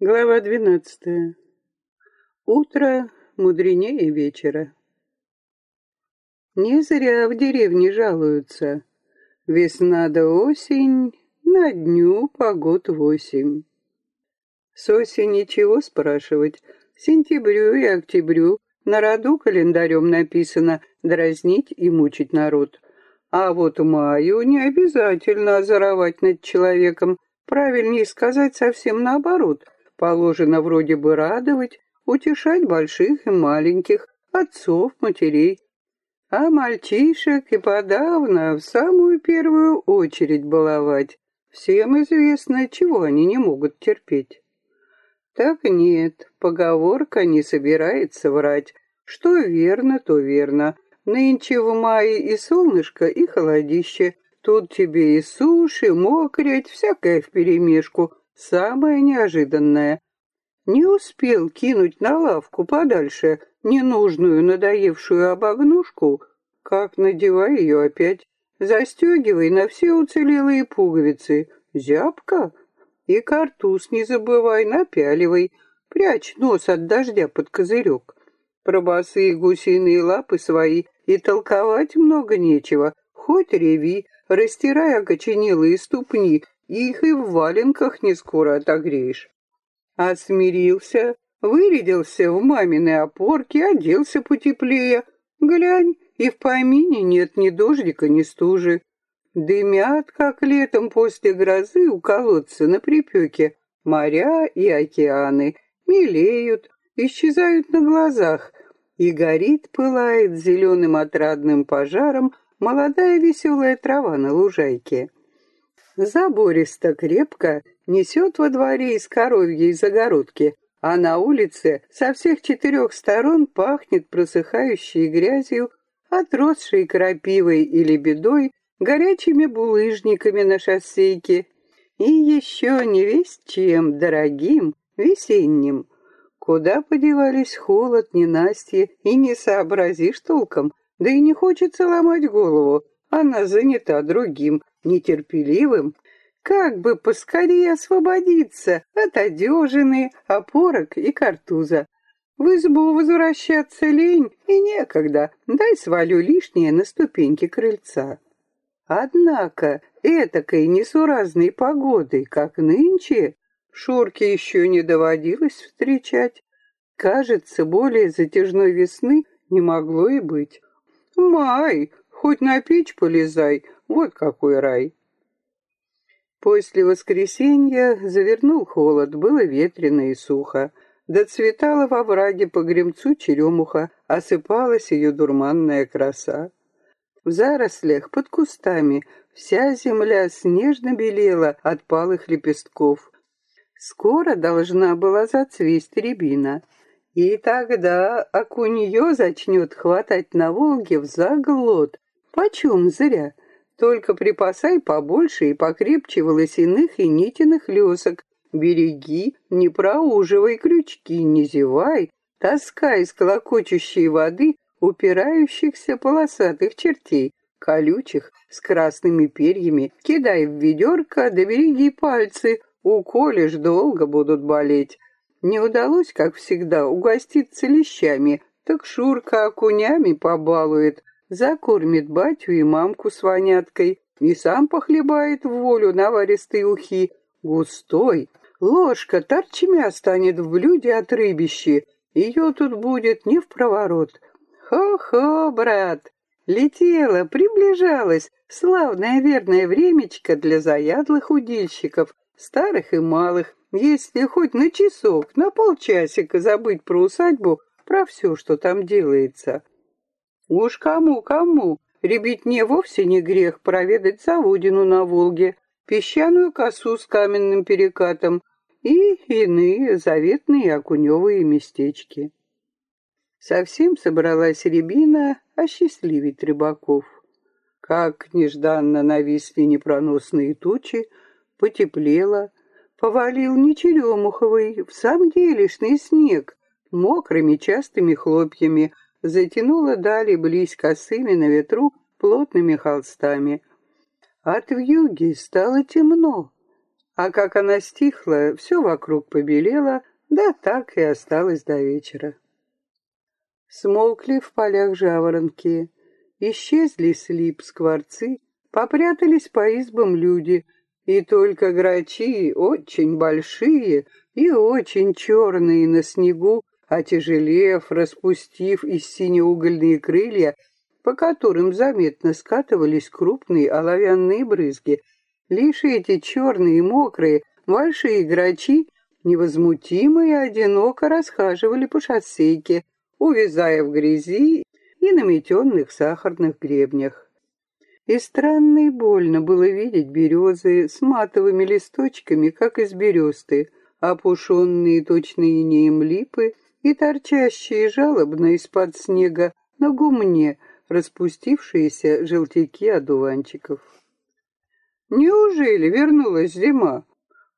Глава двенадцатая. Утро мудренее вечера. Не зря в деревне жалуются. Весна да осень, на дню погод восемь. С осени чего спрашивать? Сентябрю и октябрю на роду календарем написано дразнить и мучить народ. А вот маю не обязательно озоровать над человеком. Правильнее сказать совсем наоборот. Положено вроде бы радовать, утешать больших и маленьких, отцов, матерей. А мальчишек и подавно в самую первую очередь баловать. Всем известно, чего они не могут терпеть. Так нет, поговорка не собирается врать. Что верно, то верно. Нынче в мае и солнышко, и холодище. Тут тебе и суши, мокрять, всякое вперемешку. Самое неожиданное. Не успел кинуть на лавку подальше ненужную надоевшую обогнушку, как надевай ее опять. Застегивай на все уцелелые пуговицы. Зябко? И картуз не забывай, напяливай. Прячь нос от дождя под козырек. Про босые гусиные лапы свои и толковать много нечего. Хоть реви, растирай окоченелые ступни, их и в валенках не скоро отогреешь. А смирился, вырядился в мамины опорки, оделся потеплее. Глянь, и в помине нет ни дождика, ни стужи. Дымят, как летом после грозы у колодца на припеке, моря и океаны, мелеют, исчезают на глазах, и горит, пылает зеленым отрадным пожаром молодая веселая трава на лужайке. Забористо крепко несет во дворе из коровьей загородки, а на улице со всех четырех сторон пахнет просыхающей грязью, отросшей крапивой или бедой, горячими булыжниками на шоссейке и еще не весь чем дорогим, весенним. Куда подевались холод, ненастье, и не сообразишь толком, да и не хочется ломать голову, она занята другим, нетерпеливым. Как бы поскорее освободиться от одежины, опорок и картуза. В избу возвращаться лень и некогда, дай свалю лишнее на ступеньки крыльца. Однако этакой несуразной погодой, как нынче, Шурке еще не доводилось встречать. Кажется, более затяжной весны не могло и быть. Май, хоть на печь полезай, вот какой рай. После воскресенья завернул холод, было ветрено и сухо. Доцветала во враге по гремцу черемуха, осыпалась ее дурманная краса. В зарослях под кустами вся земля снежно белела от палых лепестков. Скоро должна была зацвесть рябина. И тогда окунье зачнет хватать на Волге в заглот. Почем зря? Только припасай побольше и покрепче волосяных и нитиных лесок. Береги, не проуживай крючки, не зевай. Таскай из колокочущей воды упирающихся полосатых чертей, колючих, с красными перьями, кидай в ведерко, да береги пальцы, уколешь, долго будут болеть. Не удалось, как всегда, угоститься лещами, так Шурка окунями побалует, закормит батю и мамку с воняткой, и сам похлебает в волю наваристой ухи, густой. Ложка торчмя станет в блюде от рыбищи, ее тут будет не в проворот, Хо-хо, брат, летела, приближалась, славное верное времечко для заядлых удильщиков, старых и малых, если хоть на часок, на полчасика забыть про усадьбу, про все, что там делается. Уж кому-кому, ребятне вовсе не грех проведать Заводину на Волге, песчаную косу с каменным перекатом и иные заветные окуневые местечки. Совсем собралась рябина осчастливить рыбаков. Как нежданно нависли непроносные тучи, потеплело, повалил не черемуховый, в самом делешный снег, мокрыми частыми хлопьями, затянуло дали близь косыми на ветру плотными холстами. От вьюги стало темно, А как она стихла, все вокруг побелело, да так и осталось до вечера. Смолкли в полях жаворонки, исчезли слип скворцы, попрятались по избам люди, и только грачи, очень большие и очень черные на снегу, отяжелев, распустив из синеугольные крылья, по которым заметно скатывались крупные оловянные брызги, лишь эти черные, мокрые, большие грачи невозмутимо и одиноко расхаживали по шоссейке, увязая в грязи и наметенных сахарных гребнях. И странно и больно было видеть березы с матовыми листочками, как из бересты, опушенные точно инеем липы и торчащие жалобно из-под снега на гумне распустившиеся желтяки одуванчиков. Неужели вернулась зима?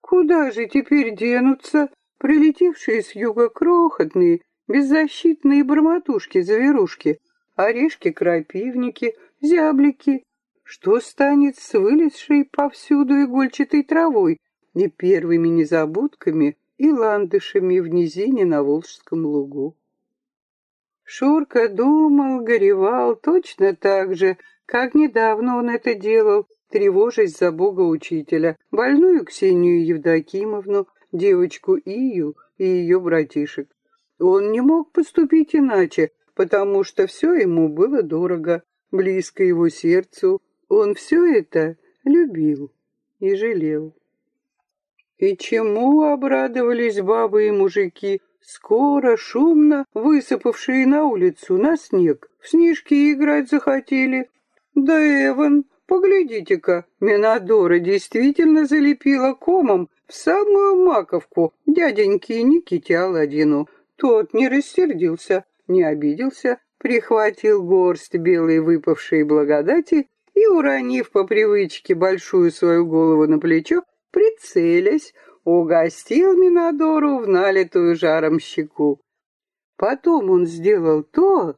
Куда же теперь денутся прилетевшие с юга крохотные, беззащитные бормотушки-завирушки, орешки-крапивники, зяблики? Что станет с вылезшей повсюду игольчатой травой и первыми незабудками и ландышами в низине на Волжском лугу? Шурка думал, горевал точно так же, как недавно он это делал, тревожась за Бога учителя, больную Ксению Евдокимовну, девочку Ию и ее братишек. Он не мог поступить иначе, потому что все ему было дорого, близко его сердцу. Он все это любил и жалел. И чему обрадовались бабы и мужики, скоро, шумно высыпавшие на улицу, на снег, в снежки играть захотели. Да Эван Поглядите-ка, Минадора действительно залепила комом в самую маковку дяденьке Никите Аладдину. Тот не рассердился, не обиделся, прихватил горсть белой выпавшей благодати и, уронив по привычке большую свою голову на плечо, прицелясь, угостил Минадору в налитую жаром щеку. Потом он сделал то,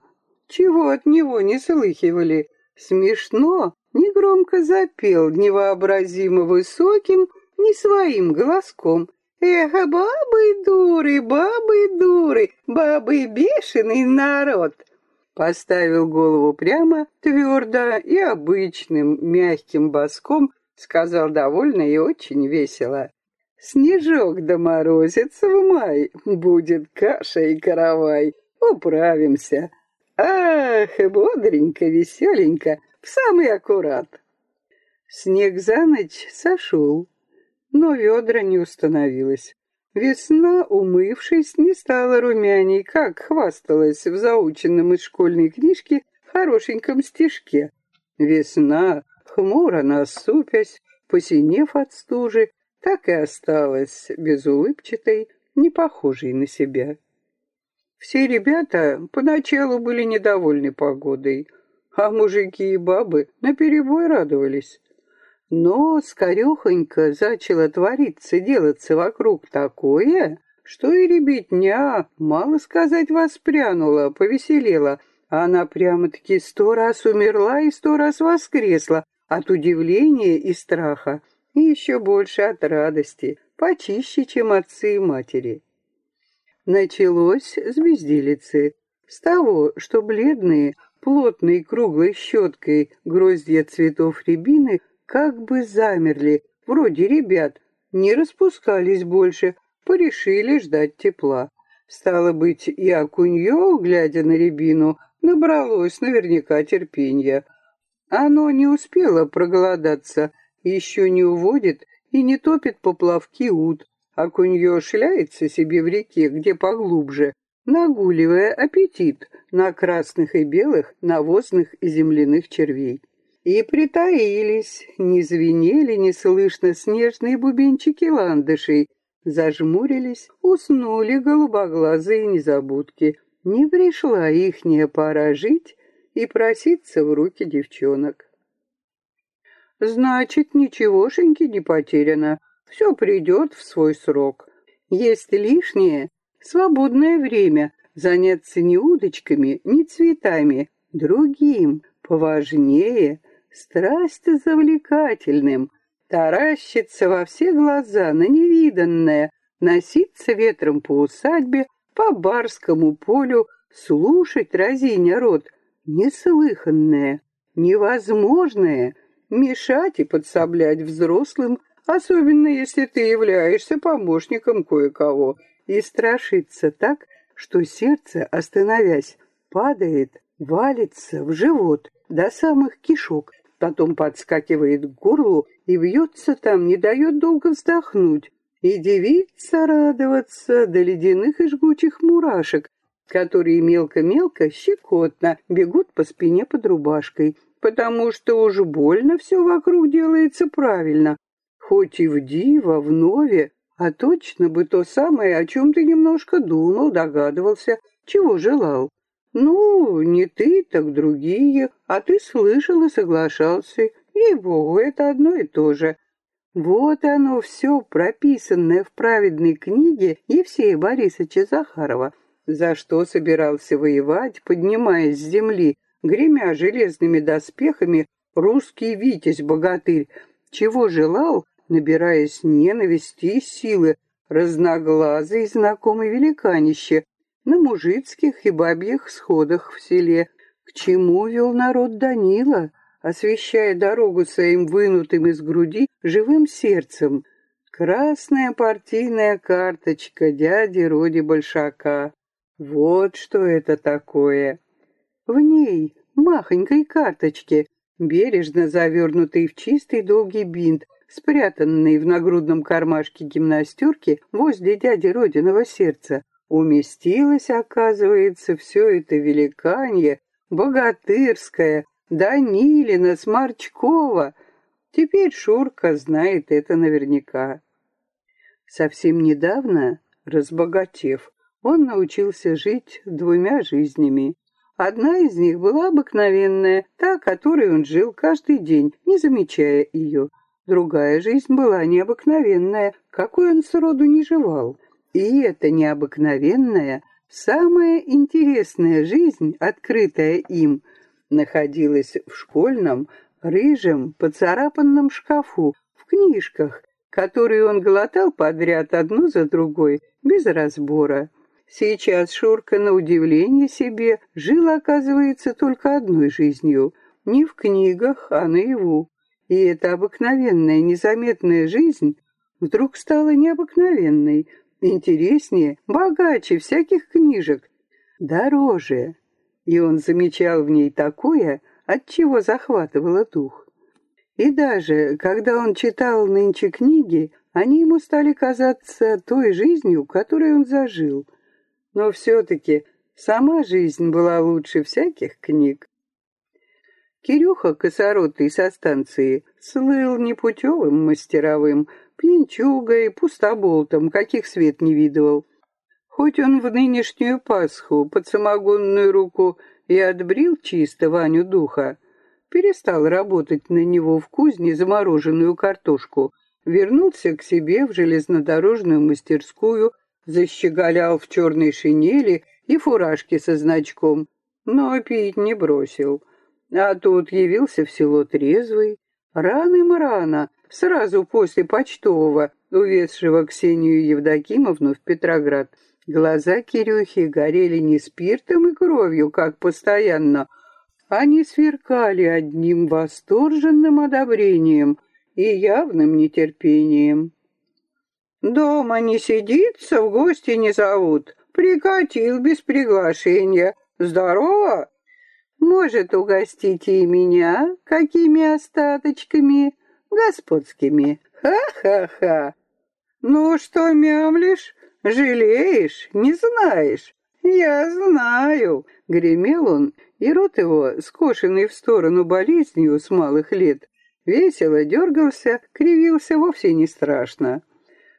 чего от него не слыхивали. Смешно, негромко запел невообразимо высоким, не своим голоском. «Эх, бабы дуры, бабы дуры, бабы бешеный народ!» Поставил голову прямо, твердо и обычным мягким боском, сказал довольно и очень весело. «Снежок да морозец в май, будет каша и каравай, управимся. Ах, бодренько, веселенько, в самый аккурат. Снег за ночь сошел, но ведра не установилось. Весна, умывшись, не стала румяней, как хвасталась в заученном из школьной книжки хорошеньком стишке. Весна, хмуро насупясь, посинев от стужи, так и осталась безулыбчатой, не похожей на себя. Все ребята поначалу были недовольны погодой, а мужики и бабы наперебой радовались. Но скорехонько зачало твориться, делаться вокруг такое, что и ребятня, мало сказать, воспрянула, повеселела. Она прямо-таки сто раз умерла и сто раз воскресла от удивления и страха, и еще больше от радости, почище, чем отцы и матери. Началось с безделицы, с того, что бледные, плотной круглой щеткой гроздья цветов рябины как бы замерли, вроде ребят, не распускались больше, порешили ждать тепла. Стало быть, и окунье, глядя на рябину, набралось наверняка терпенья. Оно не успело проголодаться, еще не уводит и не топит поплавки ут. Окунье шляется себе в реке, где поглубже, нагуливая аппетит на красных и белых навозных и земляных червей. И притаились, не звенели неслышно снежные бубенчики ландышей, зажмурились, уснули голубоглазые незабудки. Не пришла ихняя пора жить и проситься в руки девчонок. Значит, ничегошеньки не потеряно, все придет в свой срок. Есть лишнее, Свободное время заняться не удочками, не цветами, другим, поважнее, страсть завлекательным, таращится во все глаза на невиданное, носиться ветром по усадьбе, по барскому полю, слушать разиня рот, неслыханное, невозможное, мешать и подсоблять взрослым, особенно если ты являешься помощником кое-кого, и страшиться так, что сердце, остановясь, падает, валится в живот до самых кишок, потом подскакивает к горлу и вьется там, не дает долго вздохнуть, и девица радоваться до ледяных и жгучих мурашек, которые мелко-мелко, щекотно бегут по спине под рубашкой, потому что уж больно все вокруг делается правильно, хоть и в диво, в нове, а точно бы то самое, о чем ты немножко думал, догадывался, чего желал. Ну, не ты, так другие, а ты слышал и соглашался. Ей-богу, это одно и то же. Вот оно все, прописанное в праведной книге Евсея Борисовича Захарова, за что собирался воевать, поднимаясь с земли, гремя железными доспехами, русский витязь-богатырь, чего желал, набираясь ненависти и силы, разноглазый знакомый великанище, на мужицких и бабьих сходах в селе, к чему вел народ Данила, освещая дорогу своим вынутым из груди живым сердцем. Красная партийная карточка дяди Роди Большака. Вот что это такое. В ней, махонькой карточке, бережно завернутый в чистый долгий бинт, спрятанный в нагрудном кармашке гимнастерки возле дяди Родиного сердца, Уместилось, оказывается, все это великанье, богатырское, Данилина, Сморчкова. Теперь Шурка знает это наверняка. Совсем недавно, разбогатев, он научился жить двумя жизнями. Одна из них была обыкновенная, та, которой он жил каждый день, не замечая ее. Другая жизнь была необыкновенная, какой он сроду не жевал. И эта необыкновенная, самая интересная жизнь, открытая им, находилась в школьном, рыжем, поцарапанном шкафу, в книжках, которые он глотал подряд одну за другой, без разбора. Сейчас Шурка, на удивление себе, жил, оказывается, только одной жизнью. Не в книгах, а наяву. И эта обыкновенная, незаметная жизнь вдруг стала необыкновенной, интереснее, богаче всяких книжек, дороже. И он замечал в ней такое, от чего захватывало дух. И даже, когда он читал нынче книги, они ему стали казаться той жизнью, которой он зажил. Но все-таки сама жизнь была лучше всяких книг. Кирюха, косоротый со станции, слыл непутевым мастеровым, пьянчугой, пустоболтом, каких свет не видывал. Хоть он в нынешнюю Пасху под самогонную руку и отбрил чисто Ваню духа, перестал работать на него в кузне замороженную картошку, вернулся к себе в железнодорожную мастерскую, защеголял в черной шинели и фуражке со значком, но пить не бросил. А тут явился в село трезвый, рано-рано, сразу после почтового, увезшего Ксению Евдокимовну в Петроград. Глаза Кирюхи горели не спиртом и кровью, как постоянно, они сверкали одним восторженным одобрением и явным нетерпением. «Дома не сидится, в гости не зовут. Прикатил без приглашения. Здорово!» «Может, угостите и меня какими остаточками?» господскими. Ха-ха-ха. Ну что мямлишь? Жалеешь? Не знаешь? Я знаю. Гремел он, и рот его, скошенный в сторону болезнью с малых лет, весело дергался, кривился вовсе не страшно.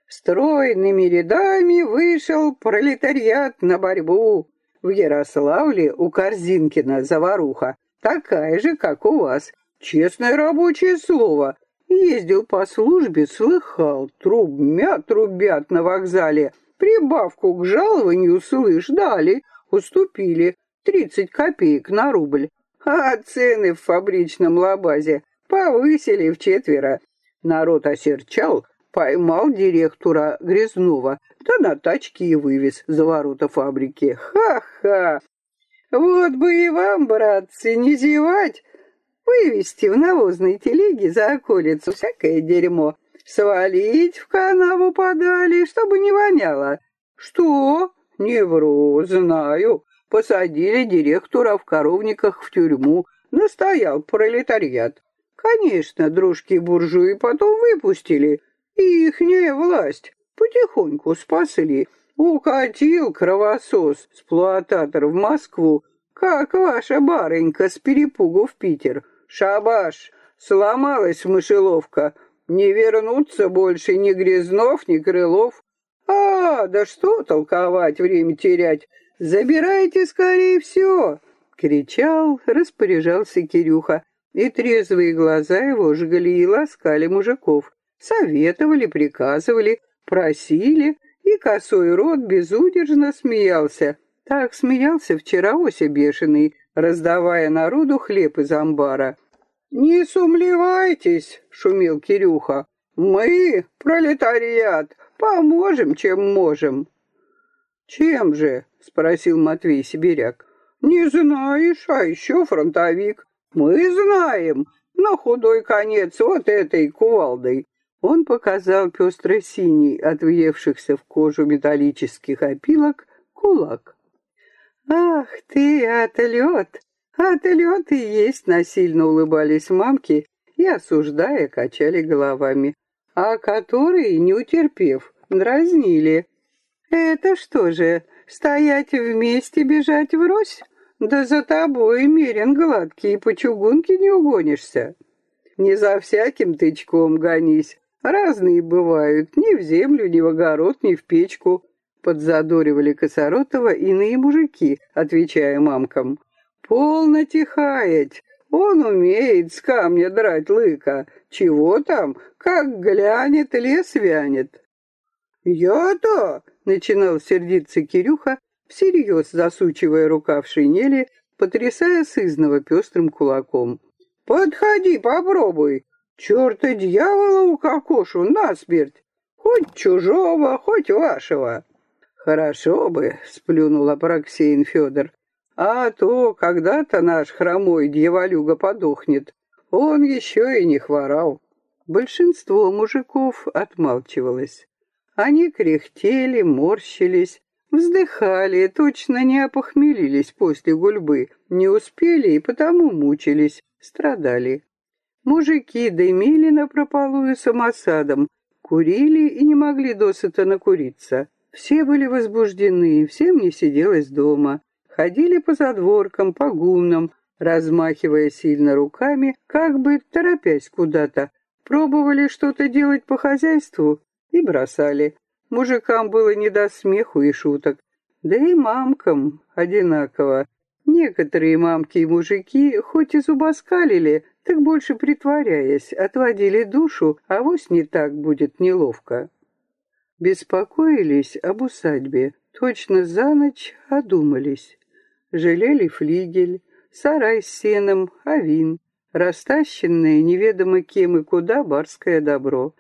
Стройными рядами вышел пролетариат на борьбу. В Ярославле у Корзинкина заваруха, такая же, как у вас. Честное рабочее слово, Ездил по службе, слыхал, трубмя трубят на вокзале. Прибавку к жалованию, слышь, дали, уступили. Тридцать копеек на рубль. А цены в фабричном лабазе повысили в четверо. Народ осерчал, поймал директора Грязнова, да на тачке и вывез за ворота фабрики. Ха-ха! Вот бы и вам, братцы, не зевать, вывести в навозной телеге за околицу всякое дерьмо, свалить в канаву подали, чтобы не воняло. Что? Не вру, знаю. Посадили директора в коровниках в тюрьму, настоял пролетариат. Конечно, дружки-буржуи потом выпустили, и ихняя власть потихоньку спасли. Укатил кровосос, сплуататор в Москву, как ваша барынька с перепугу в Питер. Шабаш, сломалась мышеловка, не вернуться больше ни Грязнов, ни Крылов. А, да что толковать, время терять, забирайте скорее все, кричал, распоряжался Кирюха, и трезвые глаза его жгли и ласкали мужиков, советовали, приказывали, просили, и косой рот безудержно смеялся. Так смеялся вчера Ося бешеный, раздавая народу хлеб из амбара. «Не сумлевайтесь», — шумел Кирюха, — «мы, пролетариат, поможем, чем можем». «Чем же?» — спросил Матвей Сибиряк. «Не знаешь, а еще фронтовик. Мы знаем, на худой конец вот этой кувалдой». Он показал пестро-синий от въевшихся в кожу металлических опилок кулак. «Ах ты, отлет! Отлет и есть!» — насильно улыбались мамки и, осуждая, качали головами, а которые, не утерпев, дразнили. «Это что же, стоять вместе, бежать врозь? Да за тобой мерен гладкий, по чугунке не угонишься. Не за всяким тычком гонись, разные бывают, ни в землю, ни в огород, ни в печку». Подзадоривали Косоротова иные мужики, отвечая мамкам. «Полно тихаять, он умеет с камня драть лыка. Чего там, как глянет, лес вянет». «Я-то!» — начинал сердиться Кирюха, всерьез засучивая рука в шинели, потрясая сызного пестрым кулаком. «Подходи, попробуй! Черта дьявола укокошу насмерть! Хоть чужого, хоть вашего!» «Хорошо бы», — сплюнул Апраксеин Федор, «а то когда-то наш хромой дьяволюга подохнет. Он еще и не хворал». Большинство мужиков отмалчивалось. Они кряхтели, морщились, вздыхали, точно не опохмелились после гульбы, не успели и потому мучились, страдали. Мужики дымили напропалую самосадом, курили и не могли досыта накуриться. Все были возбуждены, всем не сиделось дома. Ходили по задворкам, по гумнам, размахивая сильно руками, как бы торопясь куда-то. Пробовали что-то делать по хозяйству и бросали. Мужикам было не до смеху и шуток. Да и мамкам одинаково. Некоторые мамки и мужики, хоть и зубоскалили, так больше притворяясь, отводили душу, а вось не так будет неловко. Беспокоились об усадьбе, точно за ночь одумались. Жалели флигель, сарай с сеном, авин, растащенное неведомо кем и куда барское добро.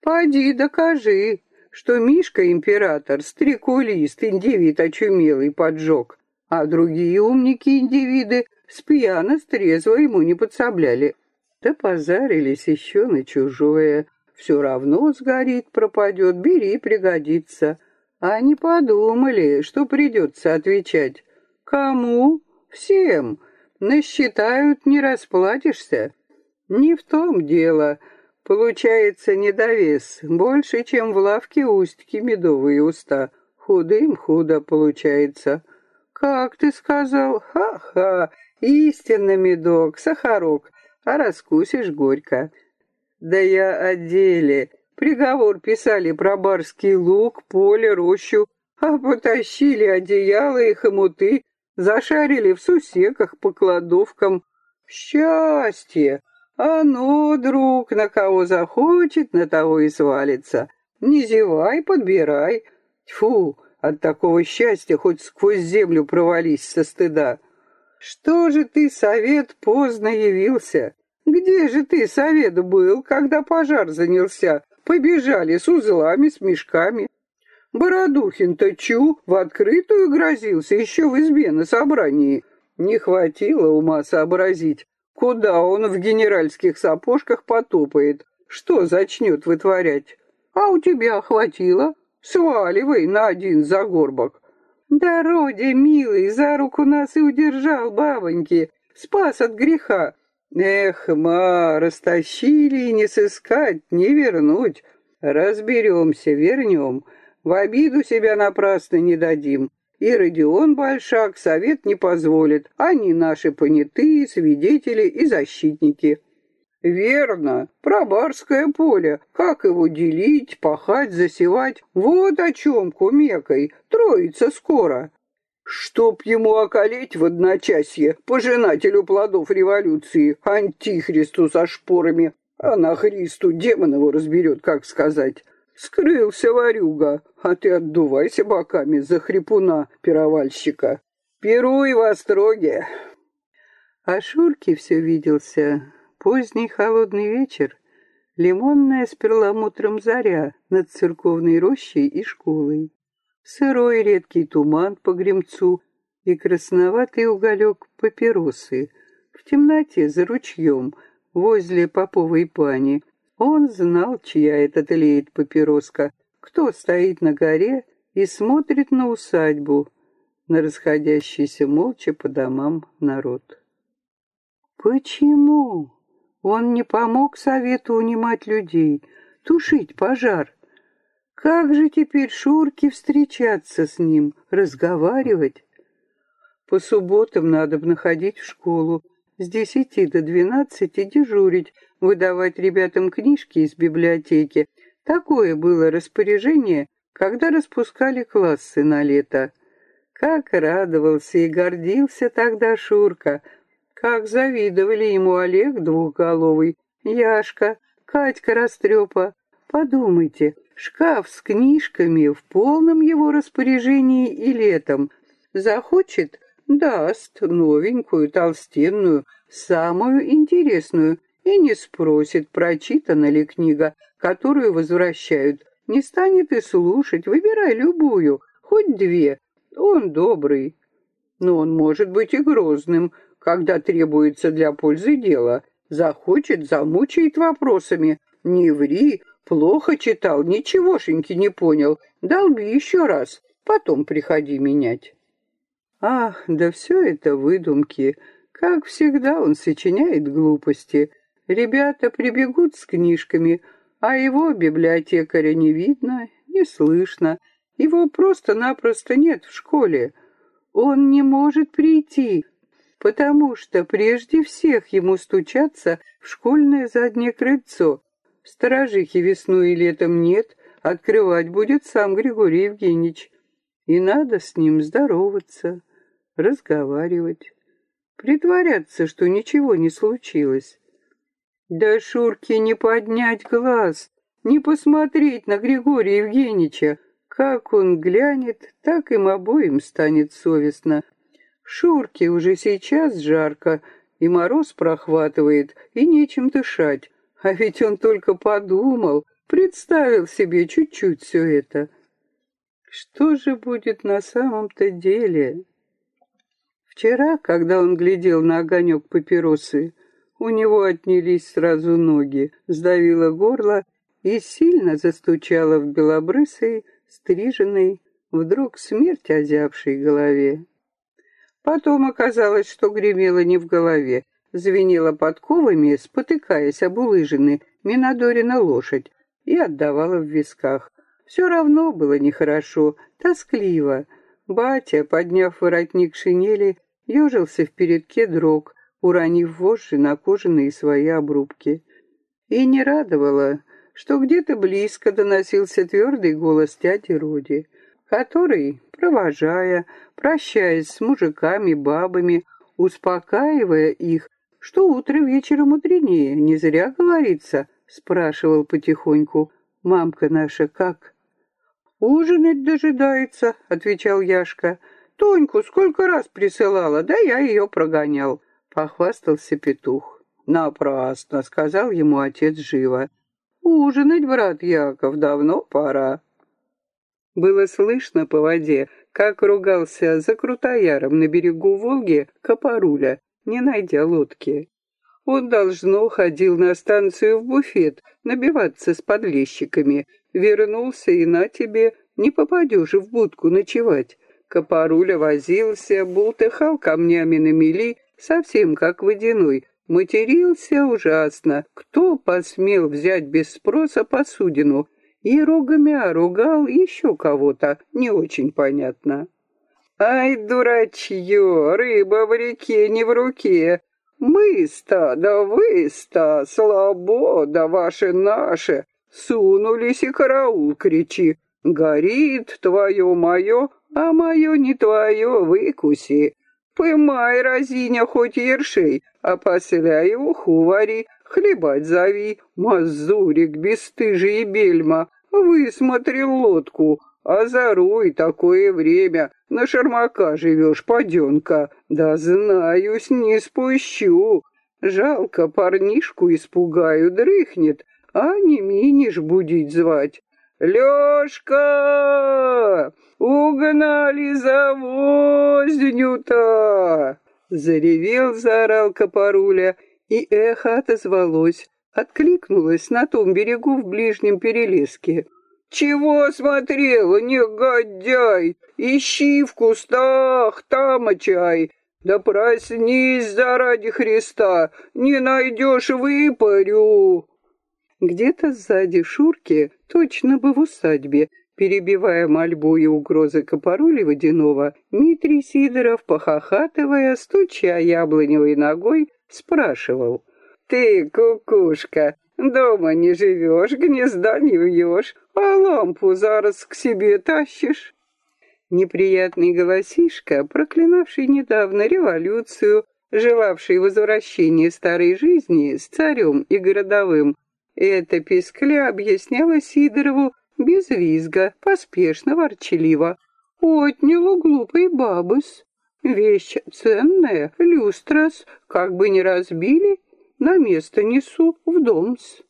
«Поди докажи, что Мишка-император, стрекулист, индивид очумелый поджег, а другие умники-индивиды спьяно трезво ему не подсобляли. Да позарились еще на чужое, все равно сгорит, пропадет, бери, пригодится. А не подумали, что придется отвечать. Кому? Всем. Насчитают, не расплатишься. Не в том дело. Получается недовес, больше, чем в лавке устки медовые уста. Худым худо получается. Как ты сказал? Ха-ха, истинно медок, сахарок, а раскусишь горько. Да я о деле. Приговор писали про барский луг, поле, рощу, а потащили одеяло и хомуты, зашарили в сусеках по кладовкам. Счастье! Оно, друг, на кого захочет, на того и свалится. Не зевай, подбирай. Тьфу, от такого счастья хоть сквозь землю провались со стыда. Что же ты, совет, поздно явился? Где же ты, совет, был, когда пожар занялся? Побежали с узлами, с мешками. Бородухин-то чу, в открытую грозился еще в избе на собрании. Не хватило ума сообразить, куда он в генеральских сапожках потопает, что зачнет вытворять. А у тебя хватило? Сваливай на один загорбок. Да, Родя, милый, за руку нас и удержал бабоньки, спас от греха. Эх, ма, растащили и не сыскать, не вернуть. Разберемся, вернем. В обиду себя напрасно не дадим. И Родион Большак совет не позволит. Они наши понятые, свидетели и защитники. Верно, пробарское поле. Как его делить, пахать, засевать? Вот о чем кумекой. Троица скоро. Чтоб ему околеть в одночасье, пожинателю плодов революции, антихристу со шпорами, а на Христу демон его разберет, как сказать. Скрылся ворюга, а ты отдувайся боками за хрипуна пировальщика. Пируй в остроге. А Шурке все виделся. Поздний холодный вечер, лимонная с перламутром заря над церковной рощей и школой сырой редкий туман по гремцу и красноватый уголек папиросы. В темноте за ручьем, возле поповой пани, он знал, чья это тлеет папироска, кто стоит на горе и смотрит на усадьбу, на расходящийся молча по домам народ. Почему? Он не помог совету унимать людей, тушить пожар. Как же теперь Шурке встречаться с ним, разговаривать? По субботам надо бы находить в школу, с десяти до двенадцати дежурить, выдавать ребятам книжки из библиотеки. Такое было распоряжение, когда распускали классы на лето. Как радовался и гордился тогда Шурка, как завидовали ему Олег Двухголовый, Яшка, Катька Растрепа. Подумайте, Шкаф с книжками в полном его распоряжении и летом. Захочет — даст новенькую, толстенную, самую интересную, и не спросит, прочитана ли книга, которую возвращают. Не станет и слушать, выбирай любую, хоть две. Он добрый, но он может быть и грозным, когда требуется для пользы дела. Захочет, замучает вопросами. Не ври, Плохо читал, ничегошеньки не понял. Долби еще раз, потом приходи менять. Ах, да все это выдумки. Как всегда он сочиняет глупости. Ребята прибегут с книжками, а его библиотекаря не видно, не слышно. Его просто-напросто нет в школе. Он не может прийти, потому что прежде всех ему стучаться в школьное заднее крыльцо. Сторожихи весну и летом нет, открывать будет сам Григорий Евгеньевич. И надо с ним здороваться, разговаривать, притворяться, что ничего не случилось. Да Шурке не поднять глаз, не посмотреть на Григория Евгеньевича. Как он глянет, так им обоим станет совестно. Шурке уже сейчас жарко, и мороз прохватывает, и нечем дышать. А ведь он только подумал, представил себе чуть-чуть все это. Что же будет на самом-то деле? Вчера, когда он глядел на огонек папиросы, у него отнялись сразу ноги, сдавило горло и сильно застучало в белобрысой, стриженной, вдруг смерть озябшей голове. Потом оказалось, что гремело не в голове, звенела подковами, спотыкаясь об улыжины, Минадорина лошадь, и отдавала в висках. Все равно было нехорошо, тоскливо. Батя, подняв воротник шинели, ежился в передке дрог, уронив вожжи на кожаные свои обрубки. И не радовало, что где-то близко доносился твердый голос дяди Роди, который, провожая, прощаясь с мужиками, бабами, успокаивая их, что утро вечера мудренее, не зря говорится, спрашивал потихоньку. Мамка наша как? Ужинать дожидается, отвечал Яшка. Тоньку сколько раз присылала, да я ее прогонял. Похвастался петух. Напрасно, сказал ему отец живо. Ужинать, брат Яков, давно пора. Было слышно по воде, как ругался за крутояром на берегу Волги Капаруля, не найдя лодки. Он, должно, ходил на станцию в буфет, набиваться с подлещиками. Вернулся и на тебе, не попадешь в будку ночевать. Капаруля возился, бултыхал камнями на мели, совсем как водяной. Матерился ужасно. Кто посмел взять без спроса посудину? И рогами оругал еще кого-то, не очень понятно. Ай, дурачье, рыба в реке, не в руке. Мы-ста, да вы-ста, слобода ваши наши, сунулись и караул кричи. Горит твое мое, а мое не твое, выкуси. Пымай, разиня, хоть ершей, а после и уху вари, хлебать зови. Мазурик, бесстыжий бельма, высмотрел лодку, озаруй такое время, на шармака живешь, паденка. Да знаюсь, не спущу. Жалко, парнишку испугаю, дрыхнет, а не минишь будить звать. «Лёшка! Угнали за возню-то!» Заревел, заорал Капаруля, и эхо отозвалось, откликнулось на том берегу в ближнем перелеске. «Чего смотрел, негодяй? Ищи в кустах, там чай. Да проснись заради Христа, не найдешь выпарю!» Где-то сзади Шурки, точно бы в усадьбе, перебивая мольбу и угрозы Копороли водяного, Дмитрий Сидоров, похохатывая, стуча яблоневой ногой, спрашивал. «Ты, кукушка, дома не живешь, гнезда не вьешь, а лампу зараз к себе тащишь. Неприятный голосишка, проклинавший недавно революцию, желавший возвращения старой жизни с царем и городовым, это пискля объясняла Сидорову без визга, поспешно, ворчаливо. Отнял у глупой бабы-с. Вещь ценная, люстрас, как бы не разбили, на место несу в дом-с.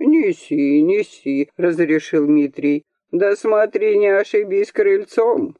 «Неси, неси», — разрешил Дмитрий. «Да смотри, не ошибись крыльцом».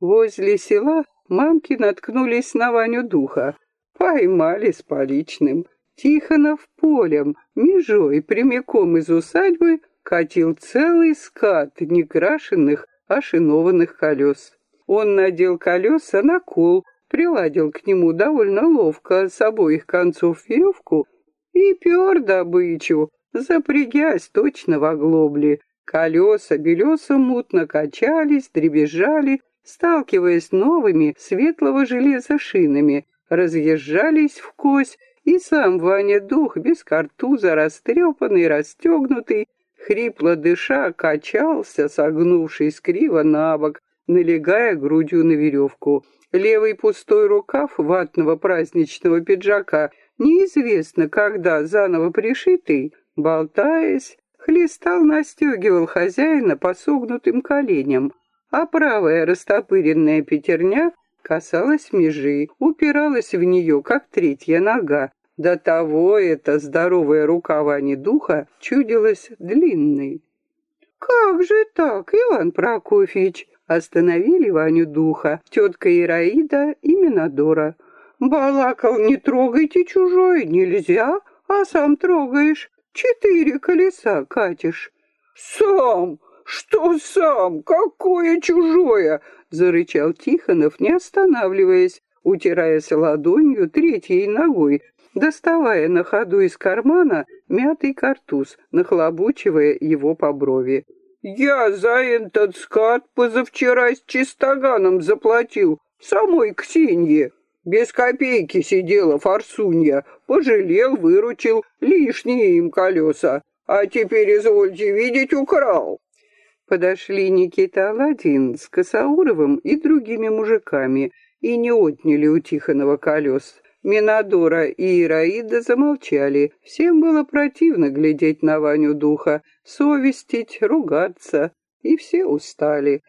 Возле села мамки наткнулись на Ваню Духа. Поймали с поличным. Тихонов полем, межой, прямиком из усадьбы, катил целый скат некрашенных, а шинованных колес. Он надел колеса на кол, приладил к нему довольно ловко с обоих концов веревку и пер добычу, запрягясь точно в оглобли. Колеса белесо мутно качались, дребезжали, сталкиваясь новыми светлого железа шинами, разъезжались в кость, и сам Ваня Дух без картуза, растрепанный, расстегнутый, хрипло дыша, качался, согнувшись криво на бок, налегая грудью на веревку. Левый пустой рукав ватного праздничного пиджака, неизвестно когда заново пришитый, болтаясь, хлестал, настегивал хозяина по согнутым коленям, а правая растопыренная пятерня касалась межи, упиралась в нее, как третья нога. До того эта здоровая рука Вани Духа чудилась длинной. «Как же так, Иван Прокофьевич?» Остановили Ваню Духа, тетка Ираида и Минадора. «Балакал, не трогайте чужое, нельзя, а сам трогаешь. Четыре колеса катишь». «Сам! Что сам? Какое чужое?» — зарычал Тихонов, не останавливаясь, утираясь ладонью третьей ногой, доставая на ходу из кармана мятый картуз, нахлобучивая его по брови. «Я за этот скат позавчера с чистоганом заплатил, самой Ксенье. Без копейки сидела форсунья, пожалел, выручил, лишние им колеса. А теперь, извольте видеть, украл. Подошли Никита Аладдин с Косауровым и другими мужиками и не отняли у Тихонова колес. Минадора и Ираида замолчали. Всем было противно глядеть на Ваню Духа, совестить, ругаться, и все устали.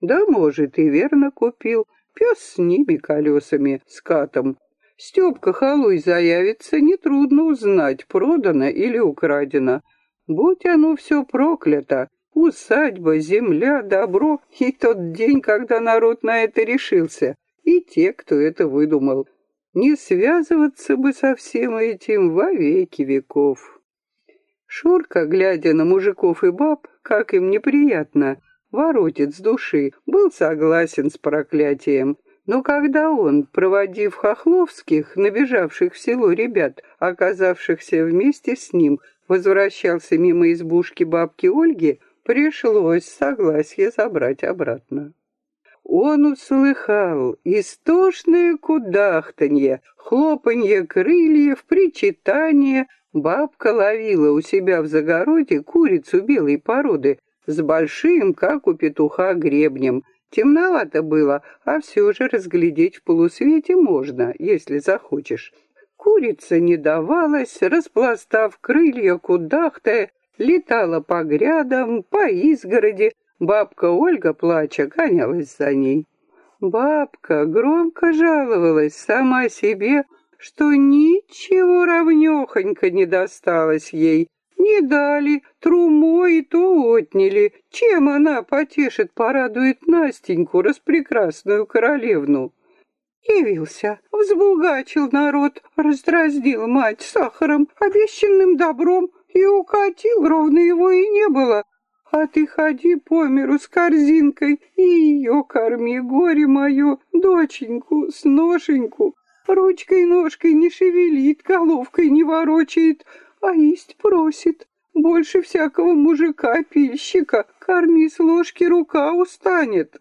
Да, может, и верно купил. Пес с ними колесами, с катом. Степка Халуй заявится, нетрудно узнать, продано или украдено. Будь оно все проклято, усадьба, земля, добро и тот день, когда народ на это решился, и те, кто это выдумал. Не связываться бы со всем этим во веки веков. Шурка, глядя на мужиков и баб, как им неприятно, воротит с души, был согласен с проклятием. Но когда он, проводив хохловских, набежавших в село ребят, оказавшихся вместе с ним, возвращался мимо избушки бабки Ольги, пришлось согласие забрать обратно. Он услыхал истошное кудахтанье, хлопанье крыльев, причитание, Бабка ловила у себя в загороде курицу белой породы с большим, как у петуха, гребнем. Темновато было, а все же разглядеть в полусвете можно, если захочешь. Курица не давалась, распластав крылья кудахтая, летала по грядам, по изгороди. Бабка Ольга, плача, гонялась за ней. Бабка громко жаловалась сама себе, что ничего равнёхонько не досталось ей. Не дали, трумой то отняли. Чем она потешит, порадует Настеньку, распрекрасную королевну? Явился, взбулгачил народ, раздразнил мать сахаром, обещанным добром, и укатил, ровно его и не было. А ты ходи по миру с корзинкой и ее корми, горе мое, доченьку, сношеньку, Ручкой-ножкой не шевелит, головкой не ворочает, а есть просит. Больше всякого мужика-пильщика, корми с ложки, рука устанет.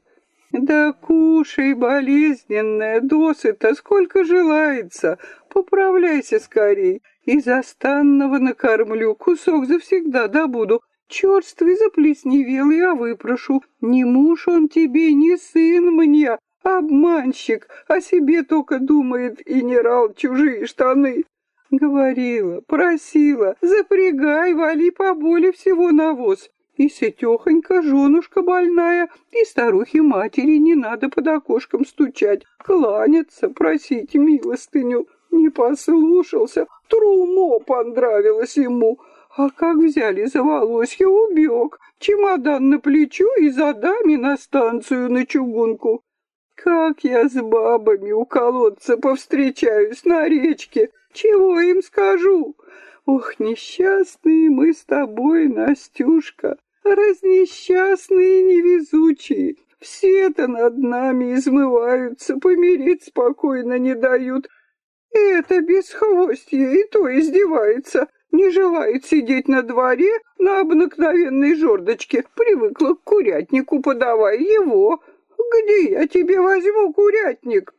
Да кушай, болезненная, досыта, сколько желается, поправляйся скорей. Из останного накормлю, кусок завсегда добуду, черствый заплесневелый, а выпрошу. Не муж он тебе, не сын мне, Обманщик, о себе только думает и не чужие штаны. Говорила, просила, запрягай, вали поболе всего навоз. И сытехонька, женушка больная, и старухе матери не надо под окошком стучать, кланяться, просить милостыню. Не послушался, трумо понравилось ему. А как взяли за волосье, убег, чемодан на плечо и за дами на станцию на чугунку. Как я с бабами у колодца повстречаюсь на речке, чего им скажу? Ох, несчастные мы с тобой, Настюшка, разнесчастные невезучие. Все-то над нами измываются, помереть спокойно не дают. И это бесхвостье и то издевается, не желает сидеть на дворе на обыкновенной жердочке, привыкла к курятнику, подавай его, где я тебе возьму курятник?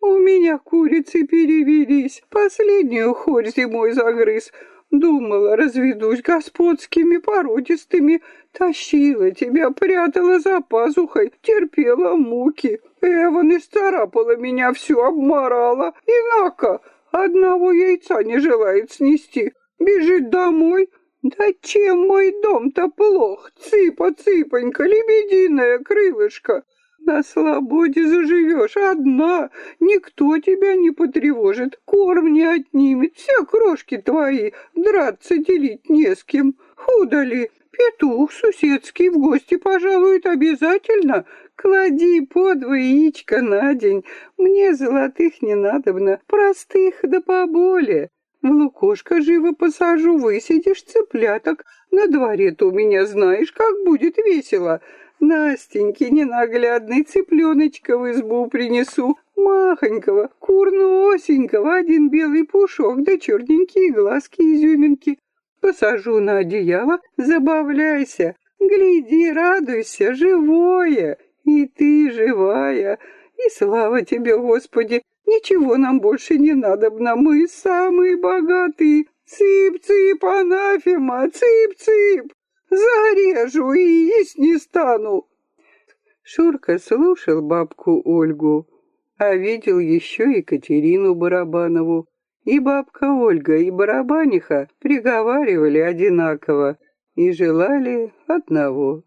У меня курицы перевелись, последнюю хорь зимой загрыз. Думала, разведусь господскими породистыми, тащила тебя, прятала за пазухой, терпела муки. Эван исцарапала меня всю, обморала. И одного яйца не желает снести. Бежит домой. Да чем мой дом-то плох? Цыпа-цыпонька, лебединое крылышко. На свободе заживешь одна, никто тебя не потревожит, корм не отнимет, все крошки твои, драться делить не с кем. Худо ли, петух суседский в гости пожалует обязательно. Клади по два яичка на день, мне золотых не надобно, простых да поболее. В лукошко живо посажу, высидишь цыпляток. На дворе-то у меня знаешь, как будет весело. Настеньке ненаглядный цыпленочка в избу принесу, махонького, курносенького, один белый пушок да черненькие глазки-изюминки. Посажу на одеяло, забавляйся, гляди, радуйся, живое, и ты живая, и слава тебе, Господи, ничего нам больше не надо, мы самые богатые, цып-цып, анафема, цып-цып. Зарежу и есть не стану. Шурка слушал бабку Ольгу, а видел еще Екатерину Барабанову. И бабка Ольга, и Барабаниха приговаривали одинаково и желали одного.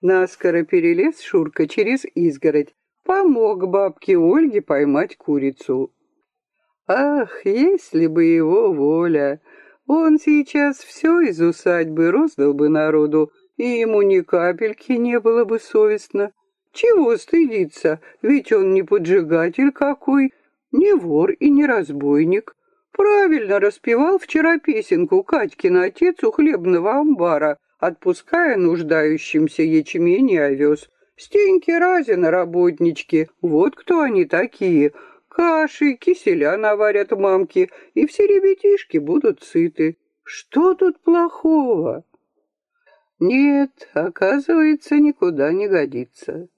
Наскоро перелез Шурка через изгородь, помог бабке Ольге поймать курицу. Ах, если бы его воля! Он сейчас все из усадьбы роздал бы народу, и ему ни капельки не было бы совестно. Чего стыдиться, ведь он не поджигатель какой, не вор и не разбойник. Правильно распевал вчера песенку Катькин отец у хлебного амбара, отпуская нуждающимся ячмень и овес. Стеньки Разина работнички, вот кто они такие. Каши, киселя наварят мамки, и все ребятишки будут сыты. Что тут плохого? Нет, оказывается, никуда не годится.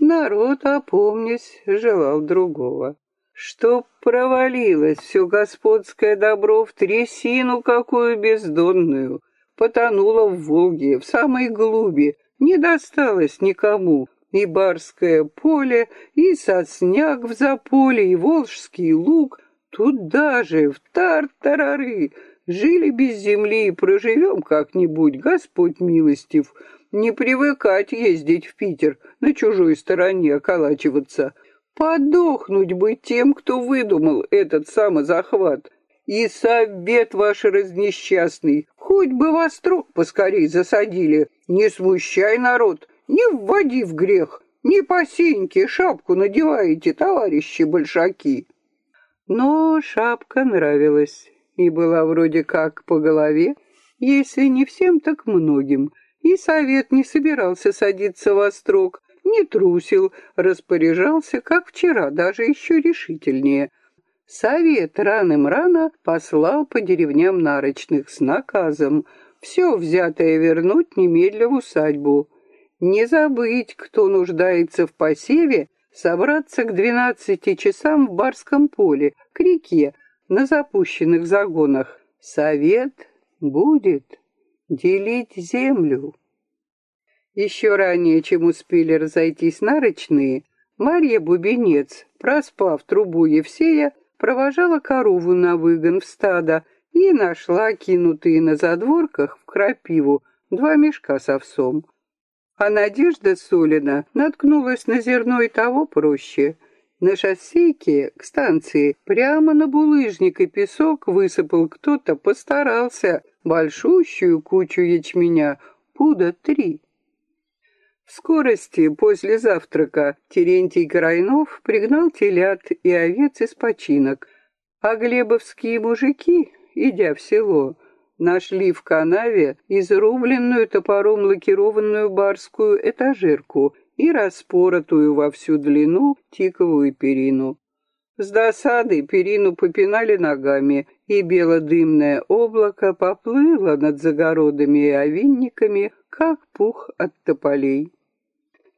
Народ, опомнясь, желал другого. Чтоб провалилось все господское добро в трясину какую бездонную, потонуло в Волге, в самой глуби, не досталось никому. И барское поле, и сосняк в заполе, и волжский луг, тут даже в тартарары, жили без земли и проживем как-нибудь, Господь милостив, не привыкать ездить в Питер, на чужой стороне околачиваться. Подохнуть бы тем, кто выдумал этот самозахват. И совет ваш разнесчастный, хоть бы во строк поскорей засадили. Не смущай народ, не вводи в грех, не по синьке шапку надеваете, товарищи большаки. Но шапка нравилась и была вроде как по голове, если не всем, так многим, и совет не собирался садиться во строк, не трусил, распоряжался, как вчера, даже еще решительнее. Совет раным-рано послал по деревням нарочных с наказом все взятое вернуть немедля в усадьбу. Не забыть, кто нуждается в посеве, собраться к двенадцати часам в барском поле, к реке, на запущенных загонах. Совет будет делить землю. Еще ранее, чем успели разойтись нарочные, Марья Бубенец, проспав трубу Евсея, провожала корову на выгон в стадо и нашла кинутые на задворках в крапиву два мешка с овсом. А Надежда Солина наткнулась на зерно и того проще. На шоссейке к станции прямо на булыжник и песок высыпал кто-то, постарался, большущую кучу ячменя, пуда три. В скорости после завтрака Терентий Крайнов пригнал телят и овец из починок, а глебовские мужики, идя в село, нашли в канаве изрубленную топором лакированную барскую этажерку и распоротую во всю длину тиковую перину. С досады перину попинали ногами, и бело-дымное облако поплыло над загородами и овинниками, как пух от тополей.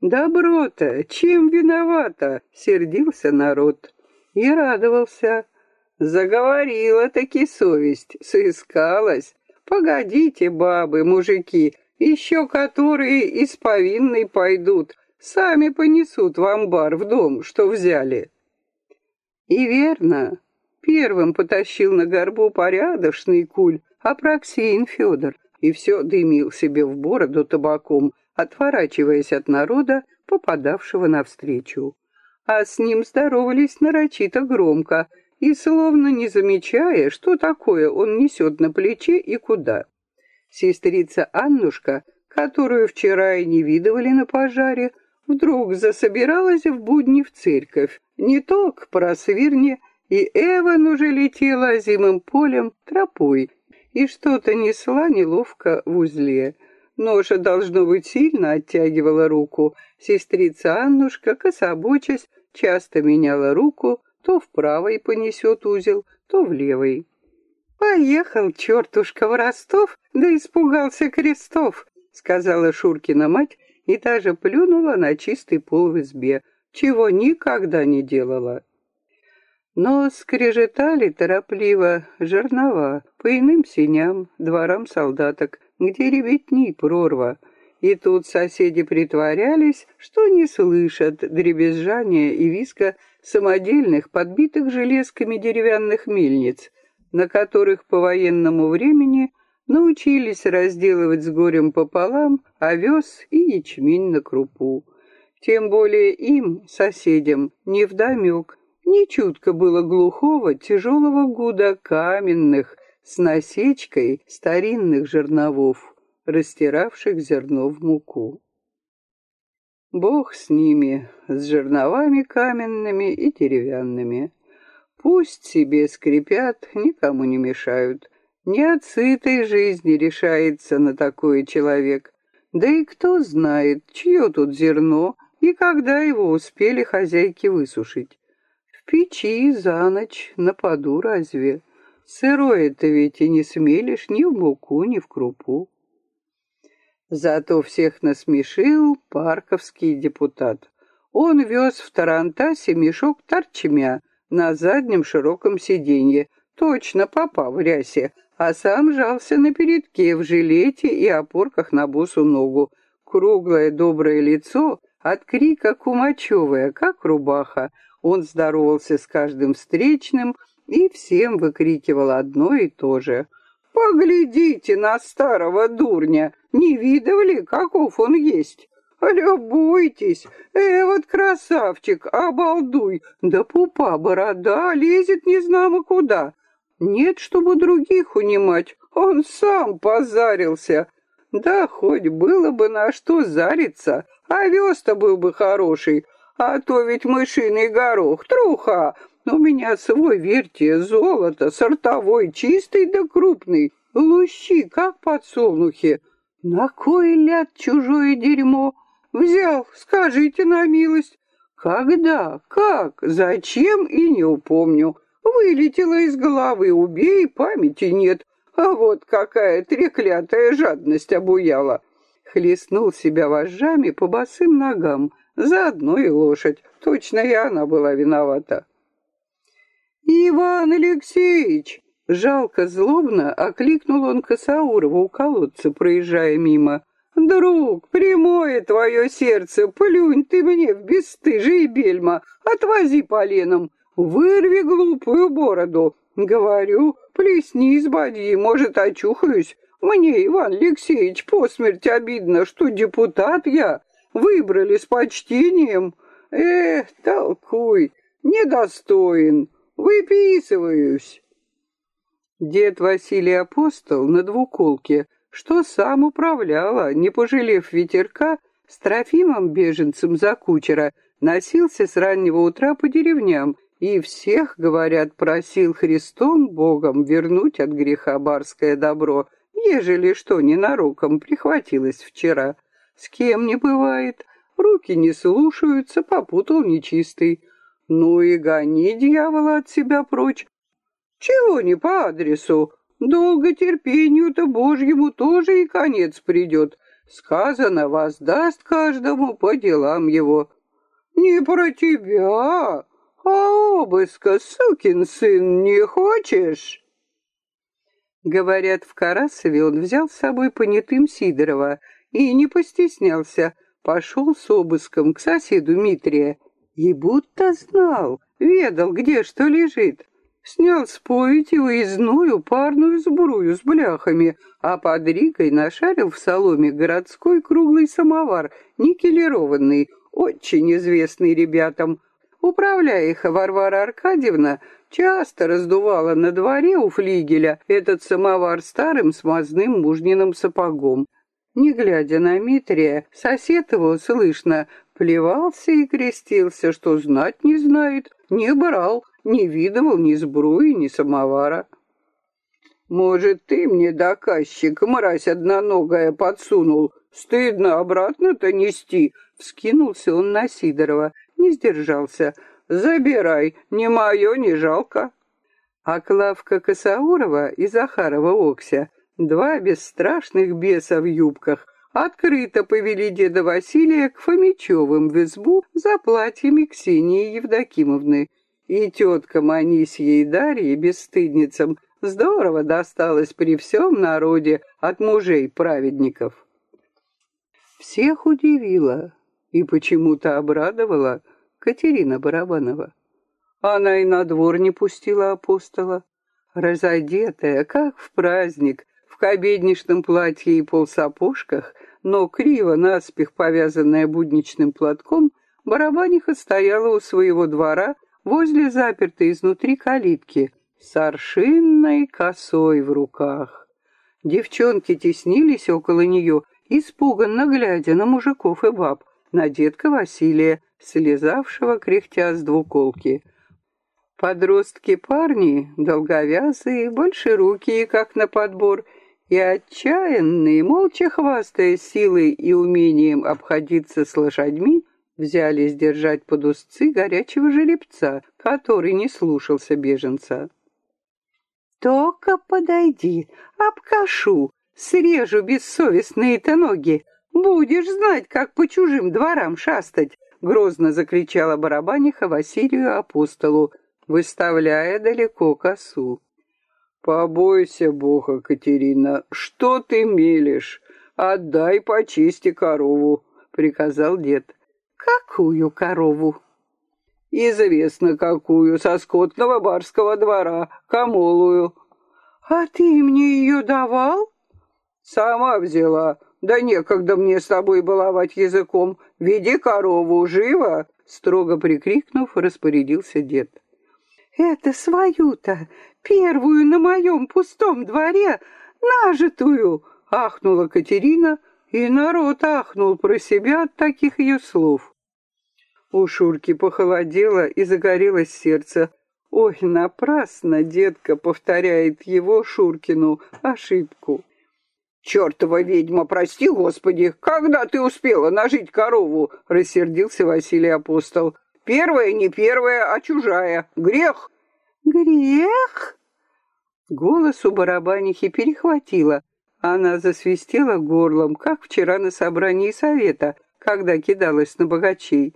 «Добро-то, чем виновата?» — сердился народ. И радовался. Заговорила-таки совесть, сыскалась. «Погодите, бабы, мужики, еще которые из повинной пойдут, сами понесут в амбар в дом, что взяли». И верно, первым потащил на горбу порядочный куль Апраксиин Федор и все дымил себе в бороду табаком, отворачиваясь от народа, попадавшего навстречу. А с ним здоровались нарочито громко и словно не замечая, что такое он несет на плече и куда. Сестрица Аннушка, которую вчера и не видывали на пожаре, вдруг засобиралась в будни в церковь, не то к просвирне, и Эван уже летела зимым полем тропой и что-то несла неловко в узле. Ноша, должно быть, сильно оттягивала руку. Сестрица Аннушка, кособочась, часто меняла руку, то в правой понесет узел, то в левой. «Поехал, чертушка, в Ростов, да испугался крестов», — сказала Шуркина мать и даже плюнула на чистый пол в избе, чего никогда не делала. Но скрежетали торопливо жернова по иным синям, дворам солдаток, где ребятни прорва, и тут соседи притворялись, что не слышат дребезжания и виска самодельных, подбитых железками деревянных мельниц, на которых по военному времени научились разделывать с горем пополам овес и ячмень на крупу. Тем более им, соседям, невдомек, Нечутко было глухого, тяжелого гуда каменных с насечкой старинных жерновов, растиравших зерно в муку. Бог с ними, с жерновами каменными и деревянными. Пусть себе скрипят, никому не мешают. Не от сытой жизни решается на такое человек. Да и кто знает, чье тут зерно и когда его успели хозяйки высушить. Печи за ночь нападу разве? Сырое-то ведь и не смелишь ни в муку, ни в крупу. Зато всех насмешил парковский депутат. Он вез в Тарантасе мешок торчмя на заднем широком сиденье, точно папа в рясе, а сам жался на передке в жилете и опорках на босу ногу. Круглое доброе лицо от крика кумачевое, как рубаха. Он здоровался с каждым встречным и всем выкрикивал одно и то же — Поглядите на старого дурня, не видывали, каков он есть? Любуйтесь, э, вот красавчик, обалдуй, да пупа борода лезет не знамо куда. Нет, чтобы других унимать, он сам позарился. Да хоть было бы на что зариться, овес-то был бы хороший, а то ведь мышиный горох, труха, у меня свой, верьте, золото, сортовой, чистый да крупный. Лущи, как подсолнухи. На кой ляд чужое дерьмо? Взял, скажите на милость. Когда, как, зачем и не упомню. Вылетело из головы, убей, памяти нет. А вот какая треклятая жадность обуяла. Хлестнул себя вожжами по босым ногам, заодно и лошадь. Точно и она была виновата. «Иван Алексеевич!» Жалко, злобно окликнул он Косаурова у колодца, проезжая мимо. «Друг, прямое твое сердце, плюнь ты мне в бесстыжие бельма, отвози поленом, вырви глупую бороду. Говорю, плесни из бадьи, может, очухаюсь. Мне, Иван Алексеевич, по смерти обидно, что депутат я. Выбрали с почтением. Эх, толкуй, недостоин». Выписываюсь. Дед Василий Апостол на двуколке, что сам управляла, не пожалев ветерка, с Трофимом беженцем за кучера, носился с раннего утра по деревням и всех, говорят, просил Христом Богом вернуть от греха барское добро, ежели что ненароком прихватилось вчера. С кем не бывает, руки не слушаются, попутал нечистый. Ну и гони дьявола от себя прочь. Чего не по адресу? Долго терпению-то Божьему тоже и конец придет. Сказано, воздаст каждому по делам его. Не про тебя, а обыска, сукин сын, не хочешь? Говорят, в Карасове он взял с собой понятым Сидорова и не постеснялся, пошел с обыском к соседу Митрия и будто знал, ведал, где что лежит. Снял с пояти уездную парную сбрую с бляхами, а под Рикой нашарил в соломе городской круглый самовар, никелированный, очень известный ребятам. Управляя их Варвара Аркадьевна, часто раздувала на дворе у флигеля этот самовар старым смазным мужниным сапогом. Не глядя на Митрия, сосед его, слышно, Плевался и крестился, что знать не знает, не брал, не видывал ни сбруи, ни самовара. Может, ты мне, доказчик, мразь одноногая, подсунул? Стыдно обратно-то нести. Вскинулся он на Сидорова, не сдержался. Забирай, не мое, не жалко. А Клавка Косаурова и Захарова Окся, два бесстрашных беса в юбках, открыто повели деда Василия к Фомичевым в избу за платьями Ксении Евдокимовны. И теткам Анисье и Дарье, бесстыдницам, здорово досталось при всем народе от мужей праведников. Всех удивила и почему-то обрадовала Катерина Барабанова. Она и на двор не пустила апостола. Разодетая, как в праздник, в кобедничном платье и полсапожках, но криво наспех повязанная будничным платком, барабаниха стояла у своего двора, возле запертой изнутри калитки, с аршинной косой в руках. Девчонки теснились около нее, испуганно глядя на мужиков и баб, на детка Василия, слезавшего кряхтя с двуколки. Подростки-парни, долговязые, большерукие, как на подбор, и отчаянные, молча хвастая силой и умением обходиться с лошадьми, взялись держать под узцы горячего жеребца, который не слушался беженца. «Только подойди, обкашу, срежу бессовестные-то ноги, будешь знать, как по чужим дворам шастать!» грозно закричала барабаниха Василию Апостолу, выставляя далеко косу. «Побойся Бога, Катерина, что ты мелешь? Отдай почисти корову», — приказал дед. «Какую корову?» «Известно какую, со скотного барского двора, камолую». «А ты мне ее давал?» «Сама взяла. Да некогда мне с тобой баловать языком. Веди корову, живо!» Строго прикрикнув, распорядился дед. «Это свою-то, первую на моем пустом дворе, нажитую!» — ахнула Катерина, и народ ахнул про себя от таких ее слов. У Шурки похолодело и загорелось сердце. Ой, напрасно детка повторяет его, Шуркину, ошибку. «Чертова ведьма, прости, Господи, когда ты успела нажить корову?» — рассердился Василий Апостол. «Первая не первая, а чужая. Грех!» «Грех?» Голос у барабанихи перехватило. Она засвистела горлом, как вчера на собрании совета, когда кидалась на богачей.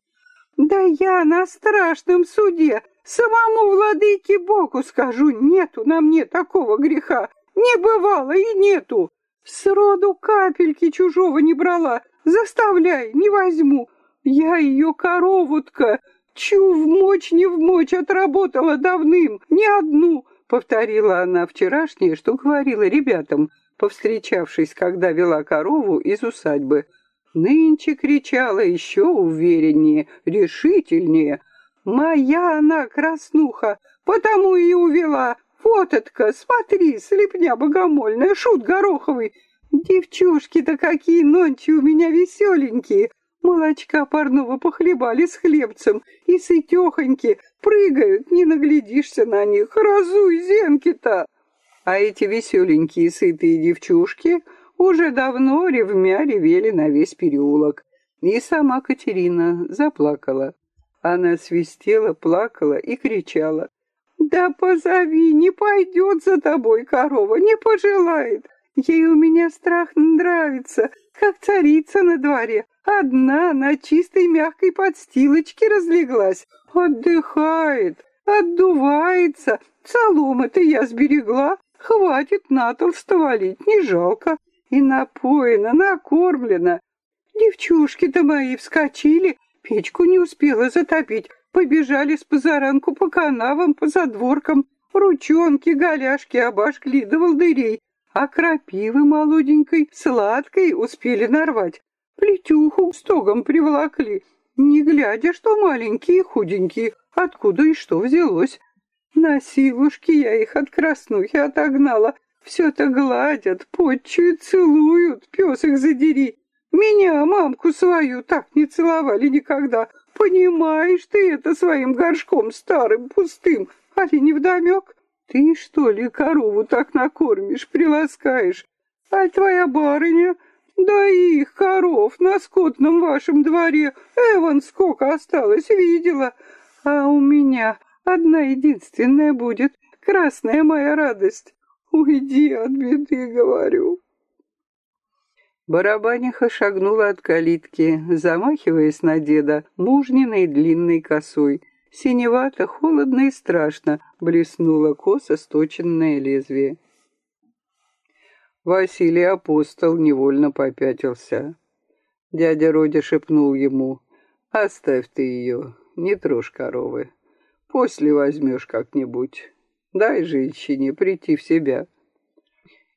Да я на страшном суде самому владыке Богу скажу, нету на мне такого греха, не бывало и нету. Сроду капельки чужого не брала, заставляй, не возьму. Я ее коровутка, чу в мочь не в мочь отработала давным, не одну, повторила она вчерашнее, что говорила ребятам, повстречавшись, когда вела корову из усадьбы. Нынче кричала еще увереннее, решительнее. «Моя она, краснуха, потому и увела. Вот отка, смотри, слепня богомольная, шут гороховый. Девчушки-то какие нончи у меня веселенькие. Молочка парного похлебали с хлебцем, и сытехоньки, прыгают, не наглядишься на них, разуй зенки-то. А эти веселенькие сытые девчушки уже давно ревмя ревели на весь переулок. И сама Катерина заплакала. Она свистела, плакала и кричала. «Да позови, не пойдет за тобой корова, не пожелает. Ей у меня страх нравится, как царица на дворе. Одна на чистой мягкой подстилочке разлеглась, отдыхает, отдувается. Соломы-то я сберегла, хватит на толсто валить, не жалко и напоена, накормлена. Девчушки-то мои вскочили, печку не успела затопить, побежали с позаранку по канавам, по задворкам, ручонки, голяшки обожгли до волдырей, а крапивы молоденькой, сладкой успели нарвать. Плетюху стогом приволокли, не глядя, что маленькие худенькие, откуда и что взялось. На силушки я их от краснухи отогнала, все-то гладят, подчуют, целуют, пес их задери. Меня, мамку свою, так не целовали никогда. Понимаешь ты это своим горшком старым, пустым, али невдомек? Ты, что ли, корову так накормишь, приласкаешь? А твоя барыня? Да их коров на скотном вашем дворе. Эван сколько осталось, видела. А у меня одна единственная будет, красная моя радость. Уйди от беды, говорю. Барабаниха шагнула от калитки, замахиваясь на деда мужниной длинной косой. Синевато, холодно и страшно блеснуло косо сточенное лезвие. Василий Апостол невольно попятился. Дядя Родя шепнул ему, «Оставь ты ее, не трожь коровы. После возьмешь как-нибудь». Дай женщине прийти в себя.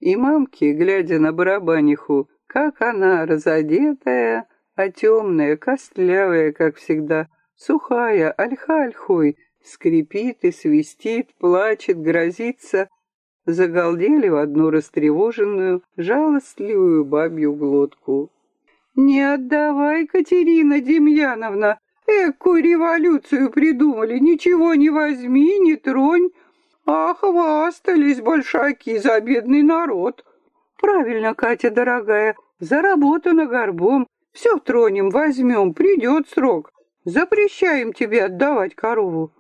И мамки, глядя на барабаниху, как она разодетая, а темная, костлявая, как всегда, сухая, ольха-ольхой, скрипит и свистит, плачет, грозится, загалдели в одну растревоженную, жалостливую бабью глотку. «Не отдавай, Катерина Демьяновна! Экую революцию придумали! Ничего не возьми, не тронь! Ах, хвастались большаки за бедный народ!» «Правильно, Катя дорогая, заработано горбом. Все тронем, возьмем, придет срок. Запрещаем тебе отдавать корову».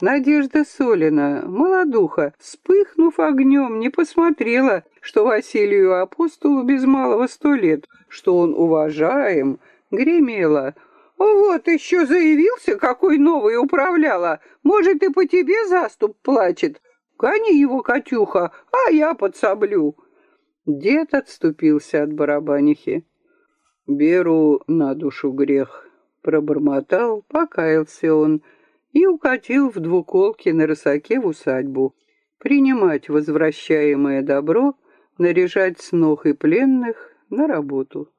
Надежда Солина, молодуха, вспыхнув огнем, не посмотрела, что Василию Апостолу без малого сто лет, что он уважаем, гремела. «Вот еще заявился, какой новый управляла. Может, и по тебе заступ плачет. Гони его, Катюха, а я подсоблю». Дед отступился от барабанихи. «Беру на душу грех», — пробормотал, покаялся он, — и укатил в двуколке на рысаке в усадьбу, принимать возвращаемое добро, наряжать снох и пленных на работу.